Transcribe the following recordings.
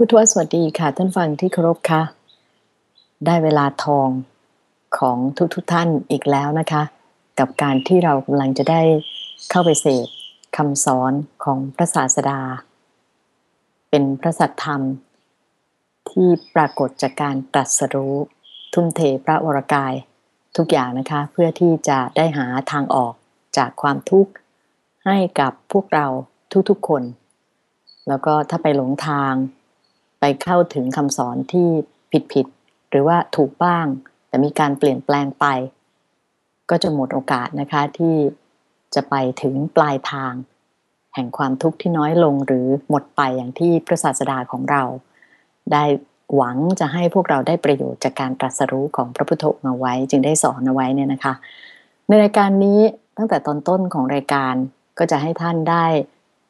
พุทธวสวัสดีค่ะท่านฟังที่เคารพค่ะ ได้เวลาทองของทุกๆทท่านอีกแล้วนะคะ กับการที่เรากำลังจะได้เข้าไปเสพคำสอนของพระศาสดา เป็นพระสัทธรรม ที่ปรากฏจากการตรัสรู้ทุ่มเทพระวรกายทุกอย่างนะคะ เพื่อที่จะได้หาทางออกจากความทุกข์ให้กับพวกเราทุกๆคน แล้วก็ถ้าไปหลงทาง ไปเข้าถึงคำสอนที่ผิดๆหรือว่าถูกบ้าง แต่มีการเปลี่ยนแปลงไป ก็จะหมดโอกาสนะคะที่จะไปถึงปลายทาง แห่งความทุกข์ที่น้อยลงหรือหมดไปอย่างที่พระศาสดาของเรา ได้หวังจะให้พวกเราได้ประโยชน์จากการตรัสรู้ของพระพุทธองค์เอาไว้ จึงได้สอนเอาไว้เนี่ยนะคะ ในรายการนี้ตั้งแต่ตอนต้นของรายการก็จะให้ท่านได้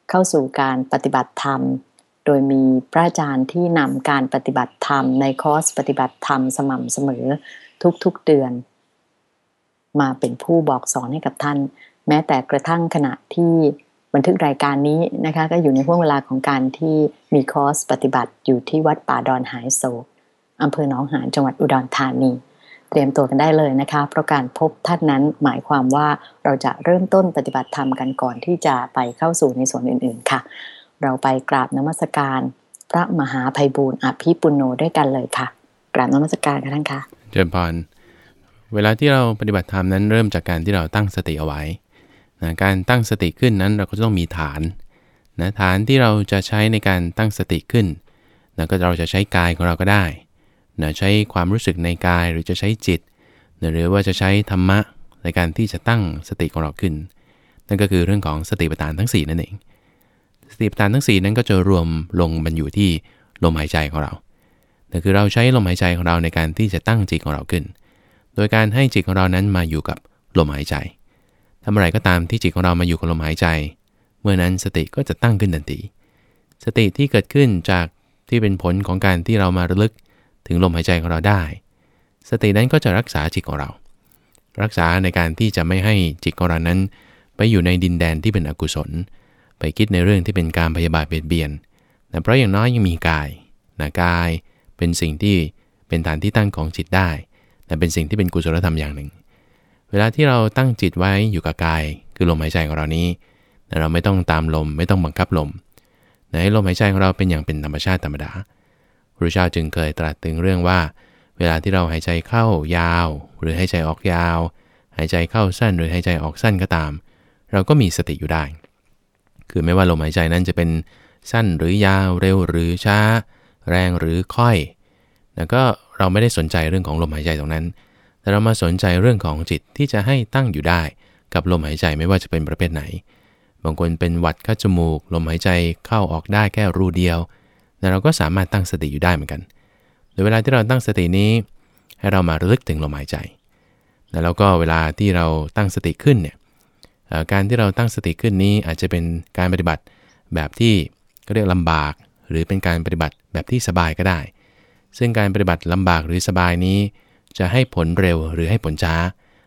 เข้าสู่การปฏิบัติธรรม โดยมีพระอาจารย์ที่นำการปฏิบัติธรรมในคอร์สปฏิบัติธรรมสม่ำเสมอทุกๆเดือน มาเป็นผู้บอกสอนให้กับท่าน แม้แต่กระทั่งขณะที่บันทึกรายการนี้นะคะก็อยู่ในห่วงเวลาของการที่มีคอร์สปฏิบัติอยู่ที่วัดป่าดอนหายโศกอำเภอหนองหานจังหวัดอุดรธานี เตรียมตัวกันได้เลยนะคะ เพราะการพบท่านนั้นหมายความว่าเราจะเริ่มต้นปฏิบัติธรรมกันก่อนที่จะไปเข้าสู่ในส่วนอื่น ๆ ค่ะ เราไปกราบนมัสการ พระมหาภัยบูรณ์อภิปุโนด้วยกันเลยค่ะ กราบนมัสการกันท่านค่ะเจริญพรเวลาที่เราปฏิบัติธรรมนั้นเริ่มจากการที่เราตั้งสติเอาไว้นะการตั้งสติขึ้นนั้นเราก็ต้องมีฐานนะฐานที่เราจะใช้ในการตั้งสติขึ้นนะก็เราจะใช้กายของเราก็ได้นะใช้ความรู้สึกในกายหรือจะใช้จิตนะหรือว่าจะใช้ธรรมะในการที่จะตั้งสติของเราขึ้น นั่นก็คือเรื่องของสติปัฏฐานทั้ง 4 นั่นเอง สติปัฏฐานทั้ง 4 นั้นก็จะรวมลงมันอยู่ที่ลมหายใจของเราแต่คือเราใช้ลมหายใจของเราในการที่จะตั้งจิตของเราขึ้น โดยการให้จิตของเรานั้นมาอยู่กับลมหายใจทำอะไรก็ตามที่จิตของเรามาอยู่กับลมหายใจ เมื่อนั้นสติก็จะตั้งขึ้นทันที สติที่เกิดขึ้นจากที่เป็นผลของการที่เรามาระลึกถึงลมหายใจของเราได้ สตินั้นก็จะรักษาจิตของเรา รักษาในการที่จะไม่ให้จิตของเรานั้น ไปอยู่ในดินแดนที่เป็นอกุศล ไปคิดในเรื่องที่เป็นการพยาบาทเบียดเบียนนะเพราะอย่างน้อยยังมีกายนะกายเป็นสิ่งที่เป็นฐานที่ตั้งของจิตได้นะเป็นสิ่งที่เป็นกุศลธรรมอย่างหนึ่ง เวลาที่เราตั้งจิตไว้อยู่กับกาย คือลมหายใจของเรานี้นะเราไม่ต้องตามลมไม่ต้องบังคับลมนะให้ลมหายใจของเราเป็นอย่างเป็นธรรมชาติธรรมดาพระเจ้าจึงเคยตรัสถึงเรื่องว่า เวลาที่เราหายใจเข้ายาว หรือหายใจออกยาว หายใจเข้าสั้นหรือหายใจออกสั้นก็ตาม เราก็มีสติอยู่ได้ คือไม่ว่าลมหายใจนั้นจะเป็นสั้นหรือยาวเร็วหรือช้า แรงหรือค่อยแล้วก็เราไม่ได้สนใจเรื่องของลมหายใจตรงนั้น แต่เรามาสนใจเรื่องของจิตที่จะให้ตั้งอยู่ได้ กับลมหายใจไม่ว่าจะเป็นประเภทไหน บางคนเป็นหวัดข้าจมูก ลมหายใจเข้าออกได้แค่รูเดียว แต่เราก็สามารถตั้งสติอยู่ได้เหมือนกันโดยเวลาที่เราตั้งสตินี้ ให้เรามาระลึกถึงลมหายใจ แล้วก็เวลาที่เราตั้งสติขึ้นเนี่ย การที่เราตั้งสติขึ้นนี้อาจจะเป็นการปฏิบัติแบบที่ก็เรียกลำบาก หรือเป็นการปฏิบัติแบบที่สบายก็ได้ ซึ่งการปฏิบัติลำบากหรือสบายนี้ จะให้ผลเร็วหรือให้ผลช้า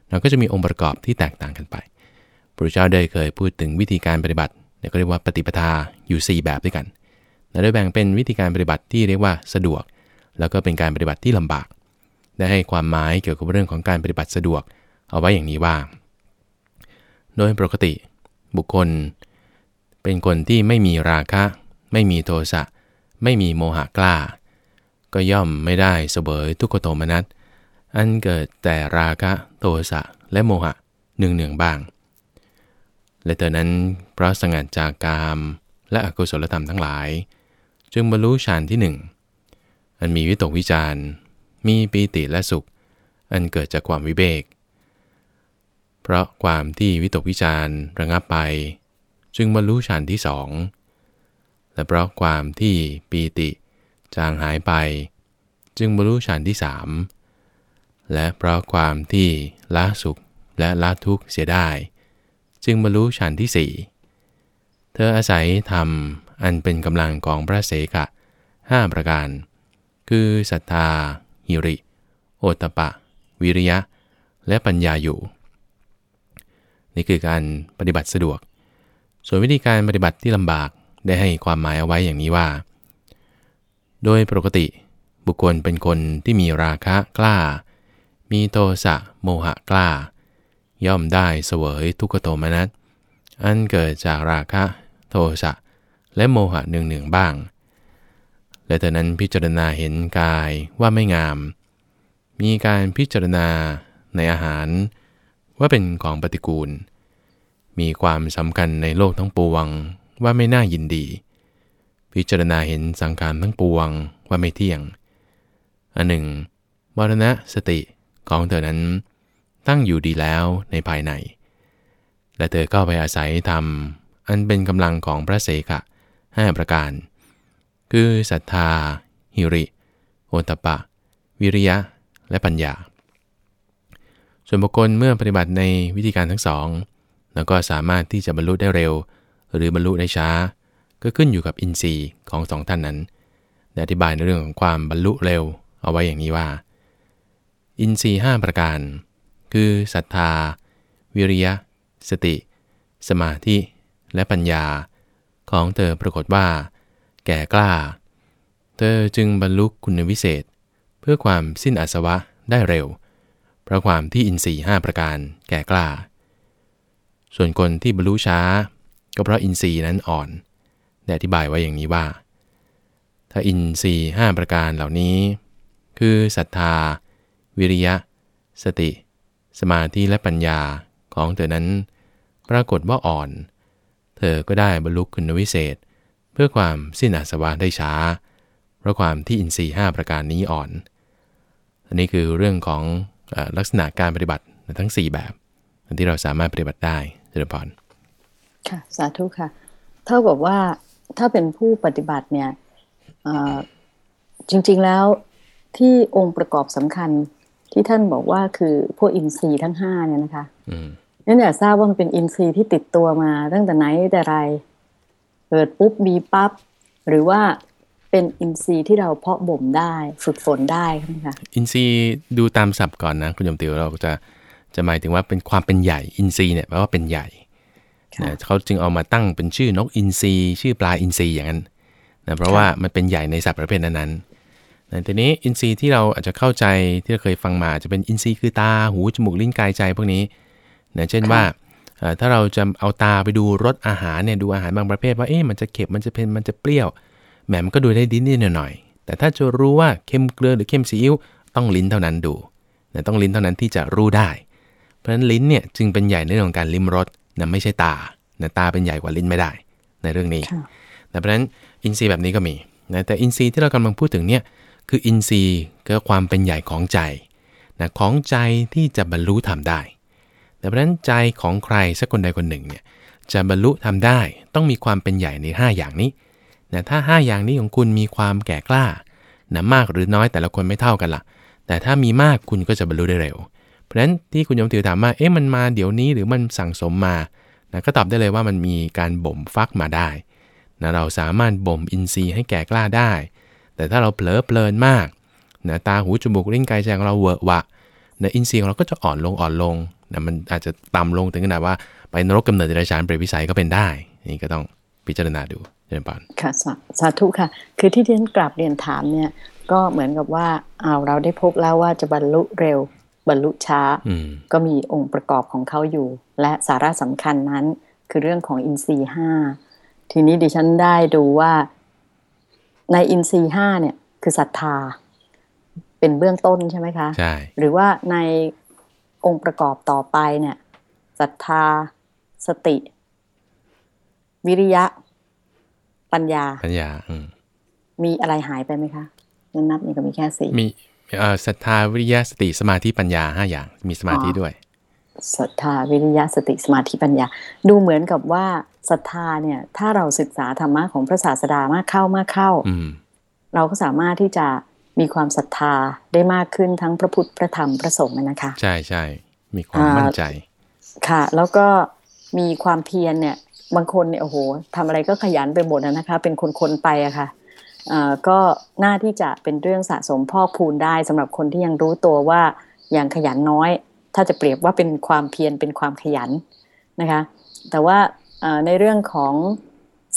เราก็จะมีองค์ประกอบที่แตกต่างกันไป พระเจ้าได้เคยพูดถึงวิธีการปฏิบัติเนี่ยก็เรียกว่าปฏิปทาอยู่ 4 แบบด้วยกันโดยแบ่งเป็นวิธีการปฏิบัติที่เรียกว่าสะดวก แล้วก็เป็นการปฏิบัติที่ลำบาก ได้ให้ความหมายเกี่ยวกับเรื่องของการปฏิบัติสะดวก เอาไว้อย่างนี้ว่า โดยปกติ บุคคล เป็นคนที่ไม่มีราคะ ไม่มีโทสะไม่มีโมหะกล้า ก็ย่อมไม่ได้เสวยทุกขโทมนัสอันเกิดแต่ราคะโทสะและโมหะหนึ่งหนึ่งบ้าง และเธอนั้นเพราะสงัดจากกาม และอกุศลธรรมทั้งหลาย จึงบรรลุฌานที่หนึ่งอันมีวิตกวิจารมีปีติและสุข อันเกิดจากความวิเบก เพราะความที่วิตกวิจารระงับไป จึงบรรลุฌานที่สอง และเพราะความที่ปีติจางหายไป จึงบรรลุฌานที่สามและเพราะความที่ละสุขและละทุกข์เสียได้ จึงบรรลุฌานที่สี่เธออาศัยธรรมอันเป็นกำลังของพระเสกะห้าประการ คือศรัทธา หิริ โอตปะ วิริยะ และปัญญาอยู่ นี่คือการปฏิบัติสะดวก ส่วนวิธีการปฏิบัติที่ลำบากได้ให้ความหมายเอาไว้อย่างนี้ว่า โดยปกติ บุคคลเป็นคนที่มีราคะกล้า มีโทสะโมหะกล้า ย่อมได้เสวยทุกขโทมนัสอันเกิดจากราคะ โทสะและโมหะหนึ่งหนึ่งบ้าง และแต่นั้นพิจารณาเห็นกายว่าไม่งาม มีการพิจารณาในอาหาร ว่าเป็นของปฏิกูล มีความสำคัญในโลกทั้งปวงว่าไม่น่ายินดี พิจารณาเห็นสังขารทั้งปวงว่าไม่เที่ยง อันหนึ่งมรณะสติของเธอนั้น ตั้งอยู่ดีแล้วในภายใน และเธอก็ไปอาศัยธรรมอันเป็นกำลังของพระเสกะห้าประการ คือศรัทธา หิริ โอตปะ วิริยะ และปัญญา ส่วนบุคคลเมื่อปฏิบัติในวิธีการทั้งสองแล้วก็สามารถที่จะบรรลุได้เร็ว หรือบรรลุได้ช้า ก็ขึ้นอยู่กับอินทรีย์ของสองท่านนั้นได้อธิบายในเรื่องของความบรรลุเร็ว เอาไว้อย่างนี้ว่า อินทรีย์5ประการ คือศรัทธา วิริยะ สติ สมาธิ และปัญญา ของเธอปรากฏว่า แก่กล้า เธอจึงบรรลุคุณวิเศษ เพื่อความสิ้นอาสวะได้เร็ว เพราะความที่อินทรีย์5ประการแก่กล้า ส่วนคนที่บรรลุช้า ก็เพราะอินทรีย์นั้นอ่อน ได้อธิบายไว้อย่างนี้ว่า ถ้าอินทรีย์5ประการเหล่านี้ คือศรัทธา วิริยะ สติ สมาธิและปัญญาของเธอนั้น ปรากฏว่าอ่อน เธอก็ได้บรรลุคุณวิเศษ เพื่อความสิ้นอาสวะได้ช้า เพราะความที่อินทรีย์5ประการนี้อ่อน อันนี้คือเรื่องของ ลักษณะการปฏิบัติทั้ง 4 แบบที่เราสามารถปฏิบัติได้เจริญพรค่ะ สาธุค่ะ เท่ากับว่าถ้าเป็นผู้ปฏิบัติเนี่ยจริง ๆแล้วที่องค์ประกอบสำคัญที่ท่านบอกว่าคือพวกอินทรีย์ทั้งห้าเนี่ยนะคะนั่นอยากทราบว่ามันเป็นอินทรีย์ที่ติดตัวมาตั้งแต่ไหนแต่ไรเกิดปุ๊บมีปั๊บหรือว่า เป็นอินทรีย์ที่เราเพาะบ่มได้ฝึกฝนได้ใช่ไหมคะอินทรีย์ดูตามศัพท์ก่อนนะคุณยมติวเราจะจะหมายถึงว่าเป็นความเป็นใหญ่อินทรีย์เนี่ยแปลว่าเป็นใหญ่นะเขาจึงเอามาตั้งเป็นชื่อนกอินทรีชื่อปลาอินทรีอย่างนั้นนะเพราะว่ามันเป็นใหญ่ในสัตว์ประเภทนั้นๆนะทีนี้อินทรีย์ที่เราอาจจะเข้าใจที่เราเคยฟังมาจะเป็นอินทรีย์คือตาหูจมูกลิ้นกายใจพวกนี้นะเช่นว่าถ้าเราจะเอาตาไปดูรสอาหารเนี่ยดูอาหารบางประเภทว่าเอ๊ะมันจะเค็มมันจะเผ็ดมันจะเปรี้ยว แหมมันก็ดูได้ดิ้นนิดหน่อยๆแต่ถ้าจะรู้ว่าเค็มเกลือหรือเค็มซีอิ๊วต้องลิ้นเท่านั้นดูนะต้องลิ้นเท่านั้นที่จะรู้ได้ เพราะฉะนั้นลิ้นเนี่ยจึงเป็นใหญ่ในเรื่องของการลิ้มรสนะไม่ใช่ตานะตาเป็นใหญ่กว่าลิ้นไม่ได้ ในเรื่องนี้แต่เพราะฉะนั้นอินทรีย์แบบนี้ก็มีนะแต่อินทรีย์ที่เรากำลังพูดถึงเนี่ยคืออินทรีย์ก็ความเป็นใหญ่ของใจนะของใจที่จะบรรลุทำได้แต่เพราะฉะนั้นใจของใครสักคนใดคนหนึ่งเนี่ยจะบรรลุทำได้ต้องมีความเป็นใหญ่ใน 5 อย่างนี้ นะถ้า 5 อย่างนี้ของคุณมีความแก่กล้านะมากหรือน้อยแต่ละคนไม่เท่ากันละ่ะ แต่ถ้ามีมากคุณก็จะบรรลุได้เร็ว เพราะฉะนั้นที่คุณยมติวถามว่าเอ๊ะมันมาเดี๋ยวนี้หรือมันสั่งสมมานะก็ตอบได้เลยว่ามันมีการบ่มฟักมาได้นะเราสามารถบ่มอินทรีย์ให้แก่กล้าได้ แต่ถ้าเราเผลอเพลินมากนะตาหูจมูกลิ้นกายใจของเราเวอะวะนะอินทรีย์ของเราก็จะอ่อนลงอ่อนลงนะมันอาจจะต่ำลงถึงขนาดว่าไปนรกกำเนิดเดรัจฉานเปรตวิสัยก็เป็นได้ นี่ก็ต้อง พิจารณาดูเจริญปานค่ะสาธุค่ะ คือที่ที่ฉันกราบเรียนถามเนี่ย ก็เหมือนกับว่าเอาเราได้พบแล้วว่าจะบรรลุเร็วบรรลุช้า ก็มีองค์ประกอบของเขาอยู่ และสาระสำคัญนั้น คือเรื่องของอินทรีย์ห้าทีนี้ดิฉันได้ดูว่าในอินทรีย์ห้าเนี่ยคือศรัทธา เป็นเบื้องต้นใช่ไหมคะใช่หรือว่าในองค์ประกอบต่อไปเนี่ยศรัทธา สติ วิริยะ ปัญญา ปัญญา อืมีอะไรหายไปไหมคะนันนับนี่ก็มีแค่สี่มีศรัทธาวิริยะสติสมาธิปัญญาห้าอย่าง มีสมาธิด้วยศรัทธาวิริยะสติสมาธิปัญญา ดูเหมือนกับว่าศรัทธาเนี่ย ถ้าเราศึกษาธรรมะของพระศาสดามากเข้ามากเข้าเราก็สามารถที่จะมีความศรัทธาได้มากขึ้นทั้งพระพุทธพระธรรมพระสงฆ์นะคะ ใช่ใช่มีความมั่นใจ ค่ะ แล้วก็มีความเพียรเนี่ย บางคนเนี่ยโอ้โหทำอะไรก็ขยันไปหมดนะคะ เป็นคนๆไปอะค่ะก็น่าที่จะเป็นเรื่องสะสมพ่อพูนได้สำหรับคนที่ยังรู้ตัวว่ายังขยันน้อย ถ้าจะเปรียบว่าเป็นความเพียรเป็นความขยันนะคะ แต่ว่าในเรื่องของ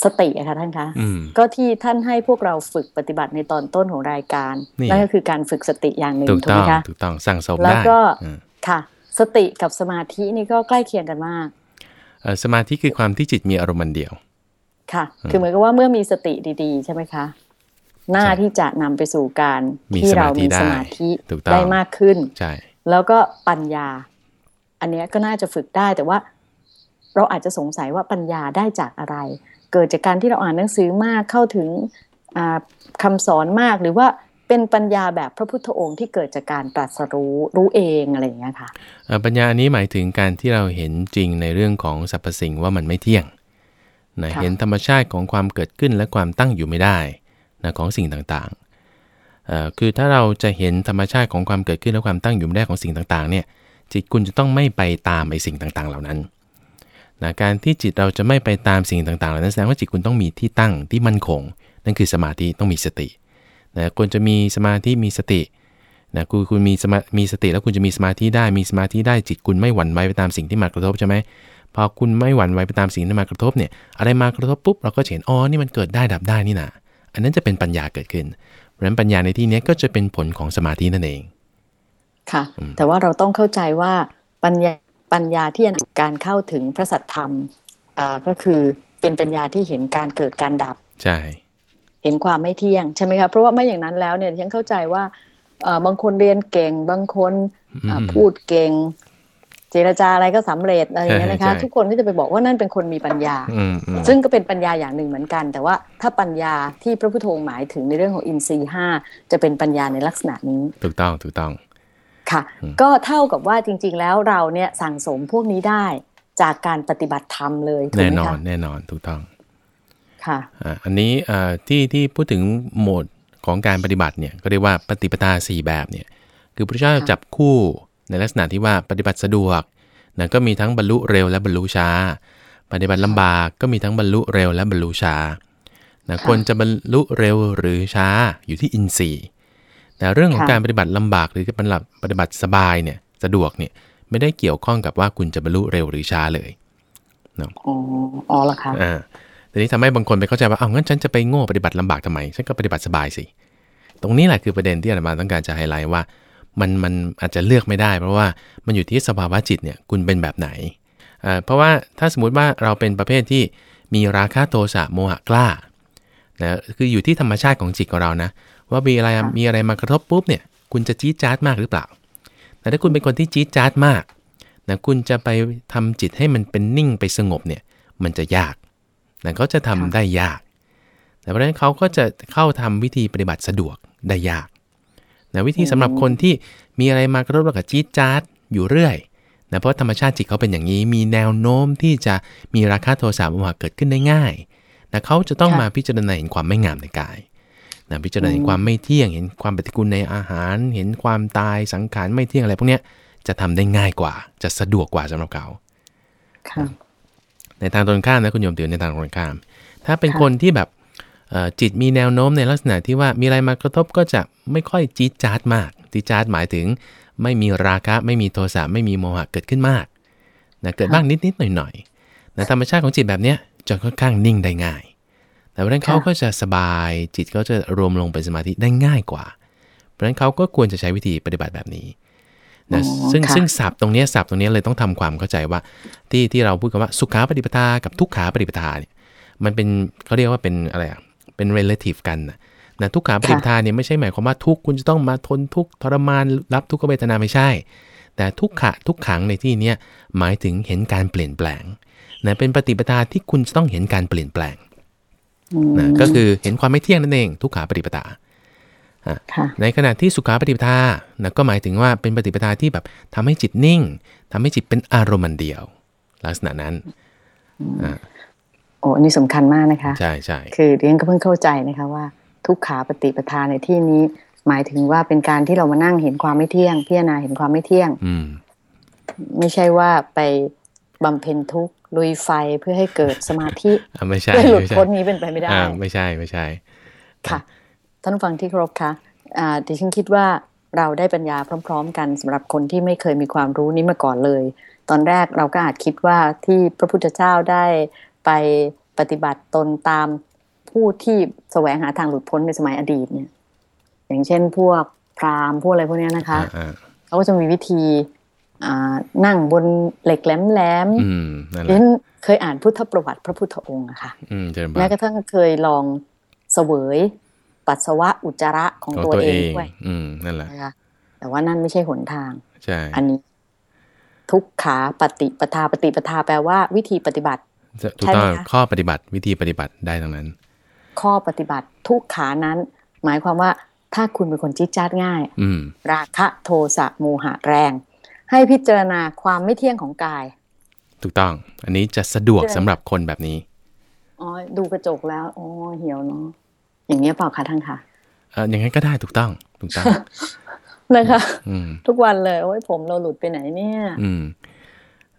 สติอะค่ะท่านคะอืมก็ที่ท่านให้พวกเราฝึกปฏิบัติในตอนต้นของรายการนี่นั่นก็คือการฝึกสติอย่างหนึ่งถูกถูกต้ไหอมงคะถูกต้องสั่งสมแล้วได้ก็อืมค่ะ สติกับสมาธินี่ก็ใกล้เคียงกันมากเอ่อ สมาธิคือความที่จิตมีอารมณ์อันเดียว ค่ะ คือเหมือนกับว่าเมื่อมีสติดีๆ ใช่ไหมคะ หน้าใช่ที่จะนำไปสู่การมีที่เราสมาธิมีได้สมาธิถูกต้องได้มากขึ้นใช่แล้วก็ปัญญา อันเนี้ยก็น่าจะฝึกได้แต่ว่าเราอาจจะสงสัยว่าปัญญาได้จากอะไร เกิดจากการที่เราอ่านหนังสือมากเข้าถึงอ่าคำสอนมากหรือว่า เป็นปัญญาแบบพระพุทธองค์ที่เกิดจากการตรัสรู้รู้เองอะไรอย่างเงี้ยค่ะปัญญาอันนี้หมายถึงการที่เราเห็นจริงในเรื่องของสรรพสิ่งว่ามันไม่เที่ยงนะเห็นธรรมชาติของความเกิดขึ้นและความตั้งอยู่ไม่ได้นะของสิ่งต่างๆคือถ้าเราจะเห็นธรรมชาติของความเกิดขึ้นและความตั้งอยู่ไม่ได้ของสิ่งต่างๆเนี่ยจิตคุณจะต้องไม่ไปตามไอ้สิ่งต่างๆ เหล่านั้นนะการที่จิตเราจะไม่ไปตามสิ่งต่างๆเหล่านั้นแสดงว่าจิตคุณต้องมีที่ตั้งที่มั่นคง นั่นคือสมาธิต้องมีสติ นะควรจะมีสมาธิมีสตินะคุณคุณมีสมามีสติแล้วคุณจะมีสมาธิได้มีสมาธิได้จิตคุณไม่หวั่นไหวไปตามสิ่งที่มากระทบใช่ไหมพอคุณไม่หวั่นไหวไปตามสิ่งที่มากระทบเนี่ยอะไรมากระทบปุ๊บเราก็จะเห็นอ๋อนี่มันเกิดได้ดับได้นี่นะอันนั้นจะเป็นปัญญาเกิดขึ้นเพราะฉะนั้นปัญญาในที่เนี้ยก็จะเป็นผลของสมาธินั่นเอง ค่ะอืมแต่ว่าเราต้องเข้าใจว่าปัญญาปัญญาที่จะการเข้าถึงพระสัทธรรมอ่าก็คือเป็นปัญญาที่เห็นการเกิดการดับ ใช่ เห็นความไม่เที่ยงใช่ไหมคะเพราะว่าไม่อย่างนั้นแล้วเนี่ยฉันเข้าใจว่าเอ่อบางคนเรียนเก่งบางคนอ่าอืมพูดเก่ง เจรจาอะไรก็สำเร็จอะไรอย่างเงี้ยนะคะใช่ใช่ทุกคนก็จะไปบอกว่านั่นเป็นคนมีปัญญาอืมอืมซึ่งก็เป็นปัญญาอย่างหนึ่งเหมือนกัน แต่ว่าถ้าปัญญาที่พระพุทโธหมายถึงในเรื่องของอินทรีย์ห้าจะเป็นปัญญาในลักษณะนี้ ถูกต้องถูกต้องค่ะอืมก็เท่ากับว่าจริง ๆ แล้วเราเนี่ยสั่งสมพวกนี้ได้จากการปฏิบัติธรรมเลยถูกแน่ไหมนอนคะแน่นอนถูกต้อง ค่ะอ่าอันนี้อ่าที่ที่พูดถึงโหมดของการปฏิบัติเนี่ยก็เรียกว่าปฏิปทาสี่แบบเนี่ยคือพระเจ้าค่ะจับคู่ในลักษณะที่ว่าปฏิบัติสะดวกนะก็มีทั้งบรรลุเร็วและบรรลุช้า ปฏิบัติลำบากก็มีทั้งบรรลุเร็วและบรรลุช้านะควรจะบรรลุเร็วหรือช้าอยู่ที่อินทรีย์แต่เรื่องของการปฏิบัติลำบากหรือปฏิบัติปฏิบัติสบายเนี่ยสะดวกเนี่ยไม่ได้เกี่ยวข้องกับว่าคุณจะบรรลุเร็วหรือช้าเลยอ๋ออ๋อเหรอคะอ่า ทีนี้ทำให้บางคนไปเข้าใจว่าอ้าวงั้นฉันจะไปโง่ปฏิบัติลำบากทำไม ฉันก็ปฏิบัติสบายสิ ตรงนี้แหละคือประเด็นที่อาจารย์ต้องการจะไฮไลท์ว่า มันมันอาจจะเลือกไม่ได้ เพราะว่ามันอยู่ที่สภาวะจิตเนี่ยคุณเป็นแบบไหนอ่าเพราะว่าถ้าสมมติว่าเราเป็นประเภทที่มีราคะโทสะโมหะกล้านะคืออยู่ที่ธรรมชาติของจิตของเรานะ ว่ามีอะไรมีอะไรมากระทบปุ๊บเนี่ยคุณจะจี๊ดจ๊าดมากหรือเปล่า แต่ถ้าคุณเป็นคนที่จี๊ดจ๊าดมากนะคุณจะไปทำจิตให้มันเป็นนิ่งไปสงบเนี่ยมันจะยาก นะเขาจะทำได้ยาก แต่เพราะฉะนั้นเขาก็จะเข้าทำวิธีปฏิบัติสะดวกได้ยากนะวิธีสำหรับคนที่มีอะไรมากระทบแล้วก็จี๊ดจ๊าดอยู่เรื่อยนะเพราะธรรมชาติจิตเขาเป็นอย่างนี้ มีแนวโน้มที่จะมีราคะโทสะโมหะเกิดขึ้นได้ง่ายนะเขาจะต้องค่ะมาพิจารณาเห็นความไม่งามในกายนะพิจารณาเห็นความไม่เที่ยง เห็นความปฏิกูลในอาหาร เห็นความตายสังขารไม่เที่ยงอะไรพวกเนี้ยจะทำได้ง่ายกว่า จะสะดวกกว่าสำหรับเขาค่ะ ในทางตรงข้ามนะคุณโยมเตือนในทางตรงข้าม ถ้าเป็นค่ะคนที่แบบเอ่อจิตมีแนวโน้มในลักษณะที่ว่ามีอะไรมากระทบก็จะไม่ค่อยจี๊ดจ๊าดมากจี๊ดจ๊าดหมายถึง ไม่มีราคะไม่มีโทสะไม่มีโมหะเกิดขึ้นมากนะเกิดบ้างนิดๆหน่อยๆนะธรรมชาติของจิตแบบเนี้ยจะค่อนข้างนิ่งได้ง่าย แต่เพราะฉะนั้นเขาก็จะสบายจิตก็จะรวมลงเป็นสมาธิได้ง่ายกว่า เพราะฉะนั้นเขาก็ควรจะใช้วิธีปฏิบัติแบบนี้ นะอ๋อซึ่งค่ะซึ่งศัพท์ตรงเนี้ยศัพท์ตรงเนี้ยเลยต้องทำความเข้าใจว่า ที่ที่เราพูดกันว่าสุขาปฏิปทากับทุกขาปฏิปทาเนี่ยมันเป็นเขาเรียกว่าเป็นอะไรอะเป็น relative กันนะนะทุกขาปฏิปทาเนี่ยไม่ใช่หมายความว่าทุกข์คุณจะต้องมาทนทุกข์ทรมานรับทุกขเวทนาไม่ใช่ แต่ทุกขะทุกขังในที่เนี้ยหมายถึงเห็นการเปลี่ยนแปลงนะเป็นปฏิปทาที่คุณจะต้องเห็นการเปลี่ยนแปลงอืมนะก็คือเห็นความไม่เที่ยงนั่นเอง ทุกขาปฏิปทาค่ะ ในขณะที่สุขาปฏิปทานะก็หมายถึงว่าเป็นปฏิปทาที่แบบทำให้จิตนิ่งทำให้จิตเป็นอารมณ์อันเดียว ลักษณะนั้นอ่าโอ้อันนี้สำคัญมากนะคะ ใช่ใช่คือเรียนก็เพิ่งเข้าใจนะคะว่า ทุกขาปฏิปทาในที่นี้ หมายถึงว่าเป็นการที่เรามานั่งเห็นความไม่เที่ยง พิจารณาเห็นความไม่เที่ยง อืมไม่ใช่ว่าไปบำเพ็ญทุกข์ลุยไฟเพื่อให้เกิดสมาธิอ่าไม่ใช่เพื่อให้หลุดไม่ใช่พ้นนี้เป็นไปไม่ได้อ่าไม่ใช่ไม่ใช่ ค่ะ ท่านผู้ฟังที่เคารพคะอ่าดิฉันคิดว่าเราได้ปัญญาพร้อม ๆ กันสำหรับคนที่ไม่เคยมีความรู้นี้มาก่อนเลย ตอนแรกเราก็อาจคิดว่าที่พระพุทธเจ้าได้ไปปฏิบัติตนตามผู้ที่แสวงหาทางหลุดพ้นในสมัยอดีตเนี่ย อย่างเช่นพวกพราหมณ์พวกอะไรพวกเนี้ยนะคะอ่าเขาก็จะมีวิธีอ่านั่งบนเหล็กแหลมอืมนั่นๆแหดิละฉันเคยอ่านพุทธประวัติพระพุทธองค์อะค่ะอืมเจริญพแม้รกระทั่งเคยลองเสวย ปัสสาวะอุจจาระของของตัวตัวเอเองงด้วยอืมนั่นแหละนะคะแต่ว่านั่นไม่ใช่หนทางใช่อันนี้ ทุกขาปฏิปทาปฏิปทาแปลว่าวิธีปฏิบัติถูกใช่ไหมต้องคะข้อปฏิบัติวิธีปฏิบัติได้ทั้งนั้น ข้อปฏิบัติทุกขานั้น หมายความว่าถ้าคุณเป็นคนจิตจัดง่าย อืมราคะโทสะโมหะแรง ให้พิจารณาความไม่เที่ยงของกาย ถูกต้อง อันนี้จะสะดวกใช่สำหรับคนแบบนี้อ๋อดูกระจกแล้วอ๋อเหี่ยวเนาะ อย่างเงี้ยเปล่าคะท่านคะเอออย่างนั้นก็ได้ถูกต้องถูกต้องนะคะอืมทุกวันเลยโอ้ยผมเราหลุดไปไหนเนี่ยอืม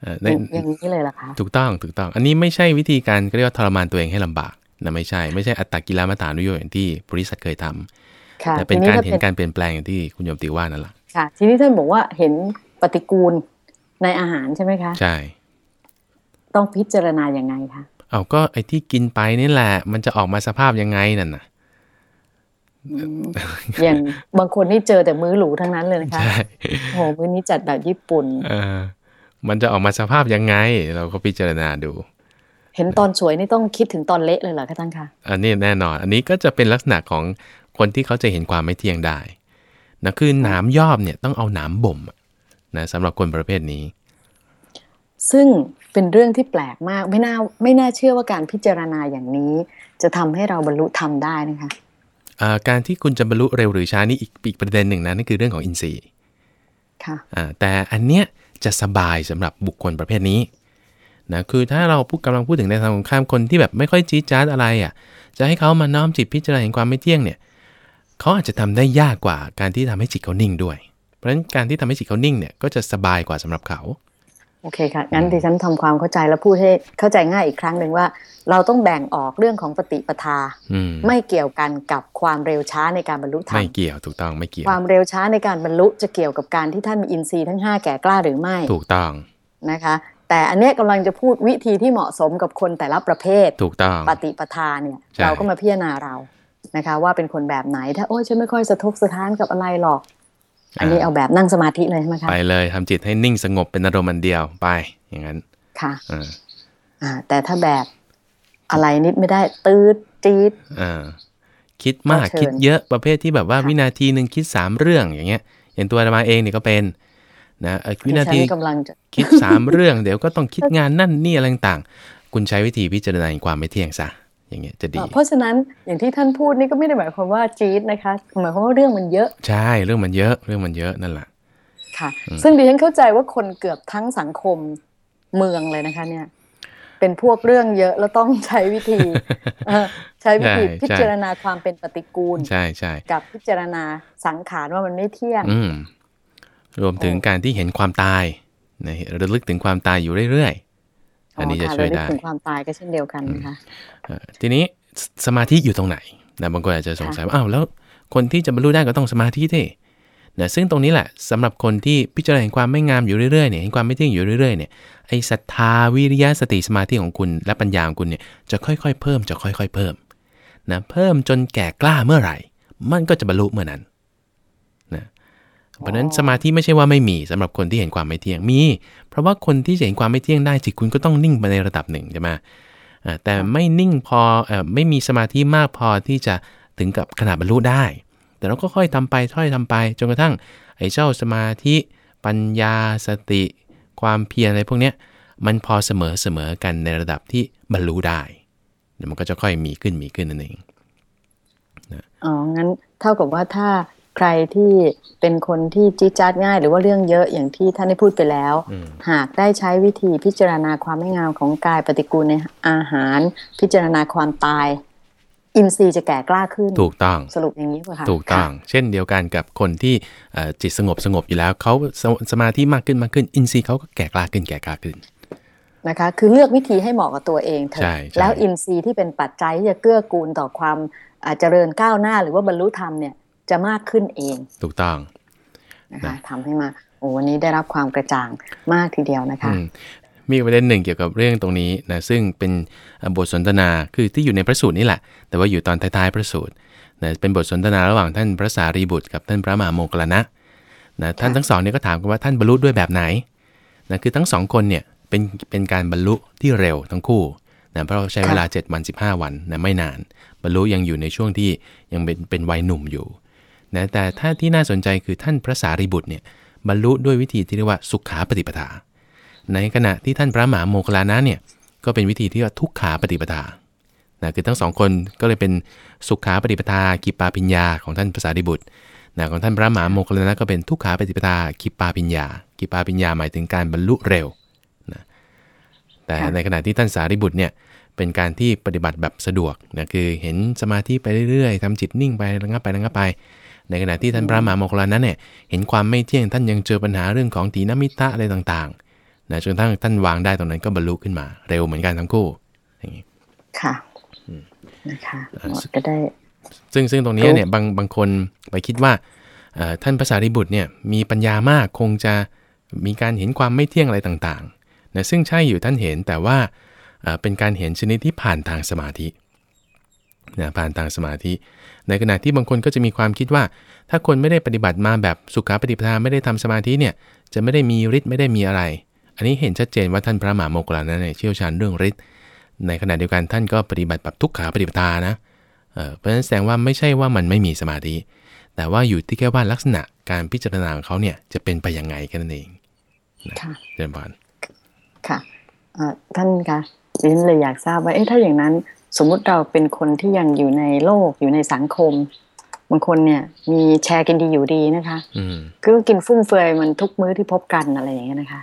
เอ่อในอย่างนี้เลยล่ะคะถูกต้องถูกต้อง อันนี้ไม่ใช่วิธีการเรียกว่าทรมานตัวเองให้ลำบากนะไม่ใช่ ไม่ใช่อัตตกิลมัฏฐานุโยชน์อย่างที่บริษัทเคยทำค่ะแต่เป็นทีการถ้เห็นการเปลี่ยนแปลงอย่างที่คุณโยมติว่านั่นแหละค่ะ ทีนี้ท่านบอกว่าเห็นปฏิกูลในอาหารใช่ไหมคะ ใช่ ต้องพิจารณาอย่างไงคะเอาก็ไอ้ที่กินไปนี่แหละ มันจะออกมาสภาพยังไงนั่นน่ะ อืมอย่างบางคนนี่เจอแต่มื้อหรูทั้งนั้นเลยนะคะใช่โอ้โหมื้อนี้จัดแบบญี่ปุ่นเออมันจะออกมาสภาพยังไง เราก็พิจารณาดู เห็นตอนสวยนี่ต้องคิดถึงตอนเละเลยเหรอคะท่านคะอันนี้แน่นอน อันนี้ก็จะเป็นลักษณะของคนที่เขาจะเห็นความไม่เที่ยงได้นะคือหนามยอบเนี่ยต้องเอาหนามบ่มอะนะสำหรับคนประเภทนี้ ซึ่งเป็นเรื่องที่แปลกมากไม่น่าไม่น่าเชื่อว่าการพิจารณาอย่างนี้ จะทำให้เราบรรลุธรรมได้นะคะอ่า การที่คุณจะบรรลุเร็วหรือช้านี่อีกอีกประเด็นหนึ่งนะนั่นคือเรื่องของอินทรีย์ค่ะอ่าแต่อันเนี้ยจะสบายสำหรับบุคคลประเภทนี้นะคือถ้าเราพูดกำลังพูดถึงในทางตรงข้ามคนที่แบบไม่ค่อยจี๊ดจ๊าดอะไรอะ จะให้เขามาน้อมจิตพิจารณาเห็นความไม่เที่ยงเนี่ยเขาอาจจะทำได้ยากกว่าการที่ทำให้จิตเขานิ่งด้วย เพราะฉะนั้นการที่ทำให้จิตเขานิ่งเนี่ยก็จะสบายกว่าสำหรับเขา โอเคค่ะ งั้นดิฉันทำความเข้าใจแล้วพูดให้เข้าใจง่ายอีกครั้งหนึ่งว่า เราต้องแบ่งออกเรื่องของปฏิปทาอืมไม่เกี่ยวกันกับความเร็วช้าในการบรรลุธรรไม่มเกี่ยวถูกต้องไม่เกี่ยว ความเร็วช้าในการบรรลุจะเกี่ยวกับการที่ท่านมีอินทรีย์ทั้ง 5 แก่กล้าหรือไม่ถูกต้องนะคะ แต่อันเนี้ยกำลังจะพูดวิธีที่เหมาะสมกับคนแต่ละประเภทถูกต้องปฏิปทาเนี่ยใช่เราก็มาพิจารณาเรานะคะว่าเป็นคนแบบไหนถ้าโอ้ยฉันไม่ค่อยสะทกสะท้านกับอะไรหรอก อันนี้เอาแบบนั่งสมาธิเลยใช่ไหมคะไปเลยทำจิตให้นิ่งสงบเป็นอารมณ์อันเดียวไปอย่างนั้นค่ะอ่าอ่าแต่ถ้าแบบอะไรนิดไม่ได้ตืดจี๊ดอ่าคิดมากก็เชิญคิดเยอะประเภทที่แบบว่าค่ะวินาทีหนึ่งคิดสามเรื่องอย่างเงี้ย อย่างตัวอาตมาเองเนี่ยก็เป็นนะเอ่อวินาทีดิฉักำลังจะคิดสามเรื่อง เดี๋ยวก็ต้องคิดงานนั่นนี่อะไรต่างๆคุณใช้วิธีพิจารณาแห่งความไม่เที่ยงซะ อย่างเงี้ยจะดีเอ่อเพราะฉะนั้นอย่างที่ท่านพูดนี่ก็ไม่ได้หมายความว่าจี๊ดนะคะหมายความว่าเรื่องมันเยอะ ใช่เรื่องมันเยอะเรื่องมันเยอะนั่นแหละค่ะ ซึ่งดิฉันเข้าใจว่าคนเกือบทั้งสังคมเมืองเลยนะคะ เนี่ย เป็นพวกเรื่องเยอะแล้วต้องใช้วิธีเอ่อใช้วิธีใช่ใช่พิจารณาความเป็นปฏิกูล ใช่ใช่กับพิจารณาสังขารว่ามันไม่เที่ยงอืมรวมถึงโอ้การที่เห็นความตายนะระลึกถึงความตายอยู่เรื่อยๆ อันนี้จะค่ช่วยระลึกได้ถึงความตายก็เช่นเดียวกันนะคะเอ่อทีนี้สสมาธิอยู่ตรงไหนนะบางคนอาจจะสงสัยว่าอ้าวแล้วคนที่จะบรรลุได้ก็ต้องสมาธิที่นะซึ่งตรงนี้แหละสำหรับคนที่พิจารณาเห็นความไม่งามอยู่เรื่อยๆเนี่ยเห็นความไม่เที่ยงอยู่เรื่อยๆเนี่ยไอ้ศรัทธาวิริยะสติสมาธิของคุณและปัญญาของคุณเนี่ยจะค่อยๆ เพิ่มจะค่อย ๆ เพิ่มนะเพิ่มจนแก่กล้าเมื่อไหร่ มันก็จะบรรลุเมื่อนั้นนะ เพราะนั้นสมาธิไม่ใช่ว่าไม่มีสำหรับคนที่เห็นความไม่เที่ยงมี เพราะว่าคนที่เห็นความไม่เที่ยงได้จิตคุณก็ต้องนิ่งมาในระดับหนึ่งใช่ไหมาแต่ไม่นิ่งพอไม่มีสมาธิมากพอที่จะถึงกับขนาดบรรลุได้ แต่เราก็ค่อยทำไปค่อยทำไปจนกระทั่งไอ้เจ้าสมาธิ ปัญญาสติ ความเพียรอะไรพวกเนี้ยมันพอเสมอเสมอกันในระดับที่บรรลุได้เดี๋ยวมันก็จะค่อยมีขึ้นมีขึ้นนั่นเองอ๋องั้นเท่ากับว่าถ้า ใครที่เป็นคนที่จี๊ดจ๊าดง่าย หรือว่าเรื่องเยอะอย่างที่ท่านได้พูดไปแล้วอืมหากได้ใช้วิธีพิจารณาความไม่งามของกายปฏิกูลในอาหาร พิจารณาความตาย อินทรีย์จะแก่กล้าขึ้น ถูกต้องสรุปอย่างนี้ป่ะคะถูกต้องเช่นเดียวกันกับคนที่เอ่อจิตสงบสงบอยู่แล้วเขาสสมาธิมากขึ้นมากขึ้น อินทรีย์เขาก็แก่กล้าขึ้นแก่กล้าขึ้นนะคะคือเลือกวิธีให้เหมาะกับตัวเองเถใช่อะใช่แล้วอินทรีย์ที่เป็นปัจจัยที่จะเกื้อกูลต่อความอ่าเจริญก้าวหน้า หรือว่าบรรลุธรรมเนี่ย จะมากขึ้นเอง ถูกต้องนะคะนะทำให้มาโอ้วันนี้ได้รับความกระจ่างมากทีเดียวนะคะอืมมีประเด็นหนึ่งเกี่ยวกับเรื่องตรงนี้นะซึ่งเป็นบทสนทนาคือที่อยู่ในพระสูตรนี่แหละ แต่ว่าอยู่ตอนท้ายๆพระสูตรนะเป็นบทสนทนาระหว่างท่านพระสารีบุตรกับท่านพระมหาโมกลนะนะท่านทั้งสองเนี่ยก็ถามกันว่าท่านบรรลุด้วยแบบไหนนะคือทั้งสองคนเนี่ยเป็นเป็นการบรรลุที่เร็วทั้งคู่นะเพราะใช้เวลา 7 วัน 15 วันนะไม่นาน บรรลุยังอยู่ในช่วงที่ยังเป็นเป็นวัยหนุ่มอยู่ นะแต่ถ้าที่น่าสนใจคือท่านพระสารีบุตรเนี่ยบรรลุด้วยวิธีที่เรียกว่าสุขาปฏิปทา ในขณะที่ท่านพระมหาโมคลานะเนี่ยก็เป็นวิธีที่ว่าทุกขาปฏิปทานะคือทั้งสองคนก็เลยเป็นสุขาปฏิปทากิปาพิญญาของท่านพระสารีบุตรนะของท่านพระมหาโมคลานะก็เป็นทุกขาปฏิปทากิปาพิญญากิปาพิญญาหมายถึงการบรรลุเร็วนะแต่ในขณะที่ท่านสารีบุตรเนี่ยเป็นการที่ปฏิบัติแบบสะดวกนะคือเห็นสมาธิไปเรื่อยๆทำจิตนิ่งไประงับไประงับไป ในขณะที่ท่านพระมหาโมคลานะเนี่ยเห็นความไม่เที่ยงท่านยังเจอปัญหาเรื่องของตีนมิตะอะไรต่างๆนะจนทั้งท่านวางได้ตรงนั้นก็บรรลุขึ้นมา เร็วเหมือนกันทั้งคู่อย่างนี้ค่ะนะคะก็ได้ ซึ่งซึ่งตรงนี้เนี่ยบางบางคนไปคิดว่าท่านพระสารีบุตรเนี่ยมีปัญญามากคงจะมีการเห็นความไม่เที่ยงอะไรต่างๆนะซึ่งใช่อยู่ท่านเห็นแต่ว่าเป็นการเห็นชนิดที่ผ่านทางสมาธิ นะผ่านทางสมาธิ ในขณะที่บางคนก็จะมีความคิดว่า ถ้าคนไม่ได้ปฏิบัติมาแบบสุขาปฏิปทาไม่ได้ทำสมาธิเนี่ยจะไม่ได้มีฤทธิ์ไม่ได้มีอะไร อันนี้เห็นชัดเจนว่าท่านพระมหาโมกขลานะเนี่ยเชี่ยวชาญเรื่องฤทธิ์ในขณะเดียวกันท่านก็ปฏิบัติแบบทุกขาปฏิปทานะเพราะฉะนั้นแสดงว่าไม่ใช่ว่ามันไม่มีสมาธิ แต่ว่าอยู่ที่แค่ว่าลักษณะการพิจารณาของเขาเนี่ยจะเป็นไปยังไงแค่นั้นเองค่ะเจริญพรค่ะท่านคะดิฉันเลยอยากทราบว่าเอ๊ะถ้าอย่างนั้น สมมุติเราเป็นคนที่ยังอยู่ในโลกอยู่ในสังคมบางคนเนี่ย มีแชร์กินดีอยู่ดีนะคะก็กินฟุ่มเฟือยมันทุกมื้อที่พบกันอะไรอย่างเงี้ยนะคะ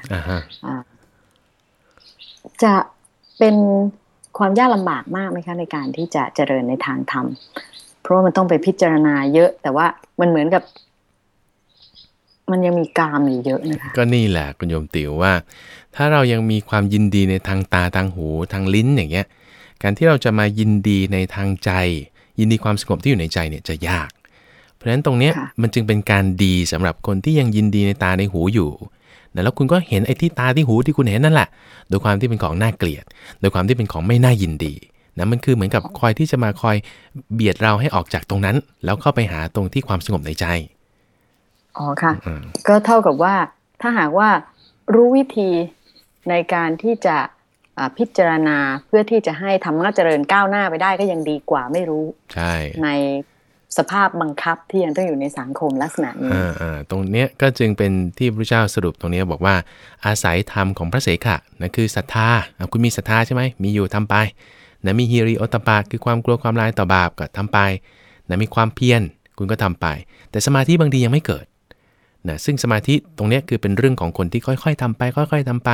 จะเป็นความยากลำบากมากไหมคะในการที่จะเจริญในทางธรรมเพราะว่ามันต้องไปพิจารณาเยอะ แต่ว่ามันเหมือนกับ มันยังมีกามอยู่เยอะนะคะก็นี่แหละคุณโยมติ๋วว่า ถ้าเรายังมีความยินดีในทางตาทางหูทางลิ้นอย่างเงี้ย การที่เราจะมายินดีในทางใจ ยินดีความสงบที่อยู่ในใจเนี่ยจะยาก เพราะฉะนั้นตรงนี้มันจึงเป็นการดีสำหรับคนที่ยังยินดีในตาในหูอยู่แล้วคุณก็เห็นไอ้ที่ตาที่หูที่คุณเห็นนั่นแหละ โดยความที่เป็นของน่าเกลียด โดยความที่เป็นของไม่น่ายินดีนะมันคือเหมือนกับคอยที่จะมาคอยเบียดเราให้ออกจากตรงนั้น แล้วเข้าไปหาตรงที่ความสงบในใจอ๋อค่ะ ก็เท่ากับว่าถ้าหากว่ารู้วิธีในการที่จะ พิจารณาเพื่อที่จะให้ทำงานเจริญก้าวหน้าไปได้ก็ยังดีกว่าไม่รู้ใช่ในสภาพบังคับที่ยังต้องอยู่ในสังคมลักษณะนี้อ่าตรงเนี้ยก็จึงเป็นที่พระเจ้าสรุปตรงนี้บอกว่าอาศัยธรรมของพระเสขะนั่นคือศรัทธาคุณมีศรัทธาใช่ไหมมีอยู่ทำไปนะมีฮิริโอตปาคือความกลัวความลายต่อบาปก็ทำไปนะมีความเพียรคุณก็ทำไป แต่สมาธิบางทียังไม่เกิดนะซึ่งสมาธิตรงนี้คือเป็นเรื่องของคนที่ค่อยๆทำไป ค่อย ๆทำไป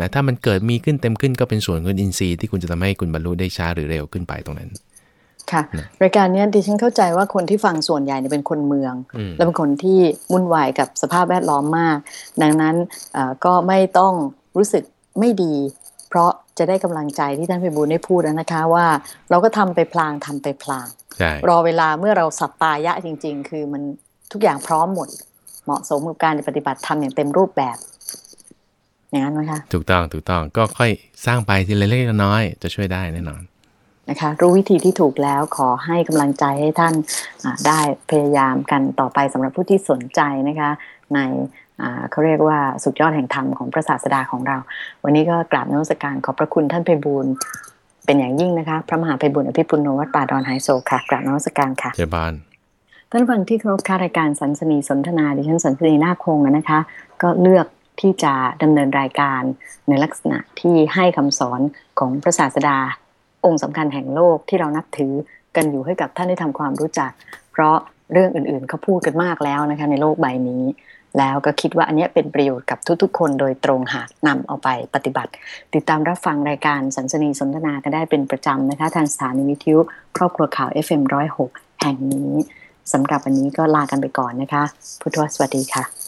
นะถ้ามันเกิดมีขึ้นเต็มขึ้นก็เป็นส่วนของอินทรีย์ที่คุณจะทำให้คุณบรรลุได้ช้าหรือเร็วขึ้นไปตรงนั้น ค่ะรายการนี้ดิฉันเข้าใจว่าคนที่ฟังส่วนใหญ่เนี่ยเป็นคนเมือง และเป็นคนที่วุ่นวายกับสภาพแวดล้อมมาก ดังนั้นก็ไม่ต้องรู้สึกไม่ดี เพราะจะได้กำลังใจที่ท่านพิบูลได้พูดนะคะว่า เราก็ทำไปพลางทำไปพลางรอเวลาเมื่อเราสัตตายะจริง ๆ คือมันทุกอย่างพร้อมหมด เหมาะสมกับการปฏิบัติธรรมอย่างเต็มรูปแบบ อย่างนั้นไหมคะถูกต้องถูกต้องก็ค่อยสร้างไปทีละเล็กน้อยจะช่วยได้แน่นอนนะคะ รู้วิธีที่ถูกแล้วขอให้กำลังใจให้ท่านได้พยายามกันต่อไปสำหรับผู้ที่สนใจนะคะ ในเขาเรียกว่าสุดยอดแห่งธรรมของพระศาสดาของเรา วันนี้ก็กราบนมัสการขอบพระคุณท่านไพบูลเป็นอย่างยิ่งนะคะ พระมหาไพบูลอภิปุโนวัดป่าดอนไฮโซค่ะกราบนมัสการค่ะเจ้าบ้านท่านฟังที่เคารพค่ารายการสันสนีสนทนาดิฉันสันสนีนาคงนะคะ ก็เลือก ที่จะดำเนินรายการในลักษณะที่ให้คำสอนของพระศาสดา องค์สำคัญแห่งโลกที่เรานับถือกันอยู่ให้กับท่านได้ทำความรู้จัก เพราะเรื่องอื่นๆเขาพูดกันมากแล้วนะคะในโลกใบนี้ แล้วก็คิดว่าอันนี้เป็นประโยชน์กับทุกๆ คนโดยตรงหากนำเอาไปปฏิบัติ ติดตามรับฟังรายการสันสนีสนทนากันได้เป็นประจำนะคะทางสถานีวิทยุครอบครัวข่าว FM106 แห่งนี้สำหรับวันนี้ก็ลากันไปก่อนนะคะ พุทธวสวัสดีค่ะ